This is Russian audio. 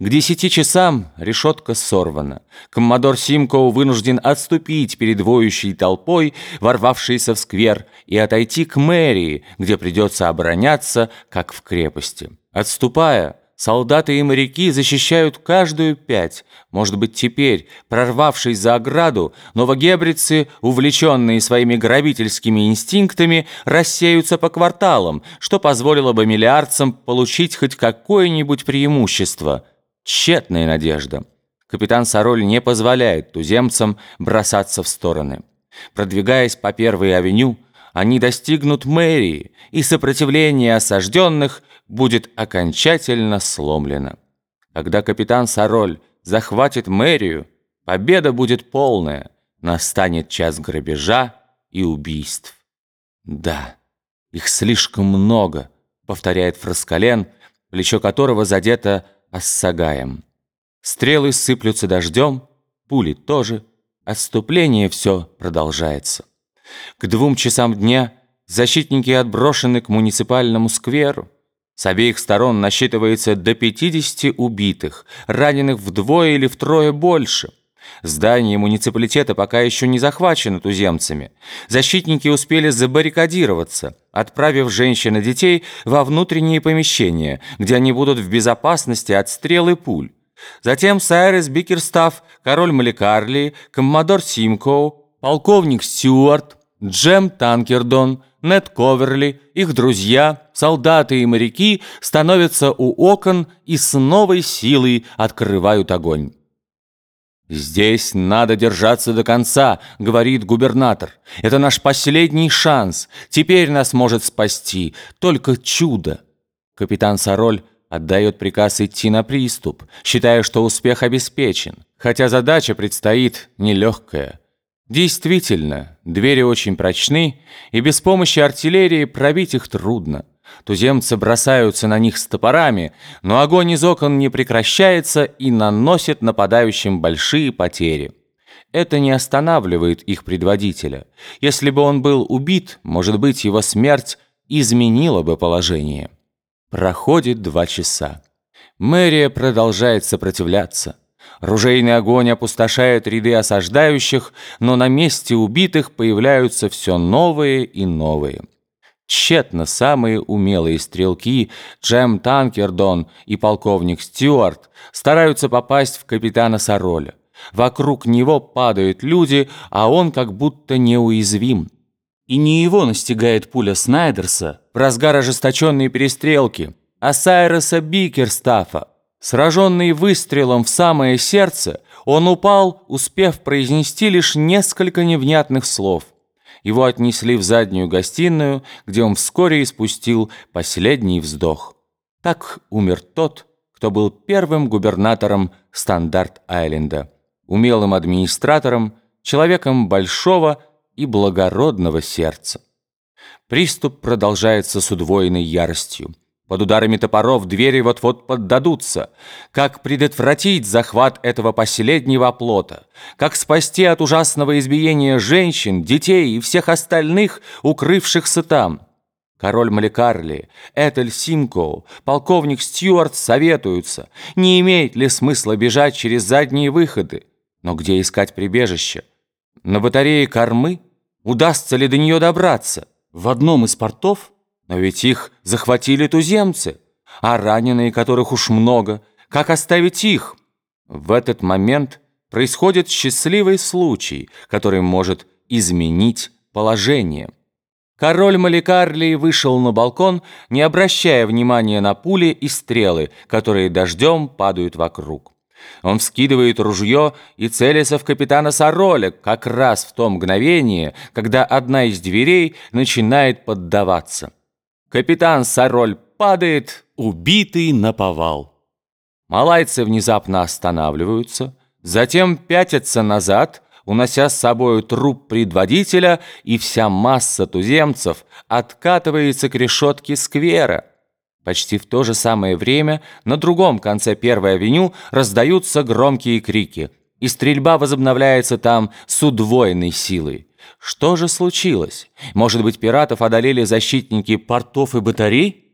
К десяти часам решетка сорвана. Коммодор Симкоу вынужден отступить перед воющей толпой, ворвавшейся в сквер, и отойти к мэрии, где придется обороняться, как в крепости. Отступая, солдаты и моряки защищают каждую пять. Может быть, теперь, прорвавшись за ограду, новогебрицы, увлеченные своими грабительскими инстинктами, рассеются по кварталам, что позволило бы миллиардцам получить хоть какое-нибудь преимущество – Тщетная надежда. Капитан Сароль не позволяет туземцам бросаться в стороны. Продвигаясь по Первой авеню, они достигнут мэрии, и сопротивление осажденных будет окончательно сломлено. Когда капитан Сароль захватит мэрию, победа будет полная, настанет час грабежа и убийств. «Да, их слишком много», — повторяет Фраскален, плечо которого задето Ассагаем. Стрелы сыплются дождем, пули тоже. Отступление все продолжается. К двум часам дня защитники отброшены к муниципальному скверу. С обеих сторон насчитывается до 50 убитых, раненых вдвое или втрое больше. Здание муниципалитета пока еще не захвачено туземцами. Защитники успели забаррикадироваться, отправив женщин и детей во внутренние помещения, где они будут в безопасности от стрел и пуль. Затем Сайрес Бикерстаф, король Маликарли, коммодор Симкоу, полковник Стюарт, Джем Танкердон, Нед Коверли, их друзья, солдаты и моряки становятся у окон и с новой силой открывают огонь. «Здесь надо держаться до конца», — говорит губернатор. «Это наш последний шанс. Теперь нас может спасти только чудо». Капитан Сароль отдает приказ идти на приступ, считая, что успех обеспечен, хотя задача предстоит нелегкая. Действительно, двери очень прочны, и без помощи артиллерии пробить их трудно. Туземцы бросаются на них с топорами, но огонь из окон не прекращается и наносит нападающим большие потери. Это не останавливает их предводителя. Если бы он был убит, может быть, его смерть изменила бы положение. Проходит два часа. Мэрия продолжает сопротивляться. Ружейный огонь опустошает ряды осаждающих, но на месте убитых появляются все новые и новые. Тщетно самые умелые стрелки Джем Танкердон и полковник Стюарт стараются попасть в капитана Сароля. Вокруг него падают люди, а он как будто неуязвим. И не его настигает пуля Снайдерса в разгар ожесточенной перестрелки, а Сайроса Бикерстафа. Сраженный выстрелом в самое сердце, он упал, успев произнести лишь несколько невнятных слов – его отнесли в заднюю гостиную, где он вскоре испустил последний вздох. Так умер тот, кто был первым губернатором Стандарт-Айленда, умелым администратором, человеком большого и благородного сердца. Приступ продолжается с удвоенной яростью. Под ударами топоров двери вот-вот поддадутся. Как предотвратить захват этого последнего оплота? Как спасти от ужасного избиения женщин, детей и всех остальных, укрывшихся там? Король Маликарли, Этель Симко, полковник Стюарт советуются, не имеет ли смысла бежать через задние выходы. Но где искать прибежище? На батарее кормы? Удастся ли до нее добраться? В одном из портов – но ведь их захватили туземцы, а раненые, которых уж много, как оставить их? В этот момент происходит счастливый случай, который может изменить положение. Король Маликарлии вышел на балкон, не обращая внимания на пули и стрелы, которые дождем падают вокруг. Он вскидывает ружье и целится в капитана Сароля как раз в то мгновение, когда одна из дверей начинает поддаваться. Капитан Сароль падает, убитый на повал. Малайцы внезапно останавливаются, затем пятятся назад, унося с собой труп предводителя, и вся масса туземцев откатывается к решетке сквера. Почти в то же самое время на другом конце Первой авеню раздаются громкие крики, и стрельба возобновляется там с удвоенной силой. Что же случилось? Может быть, пиратов одолели защитники портов и батарей?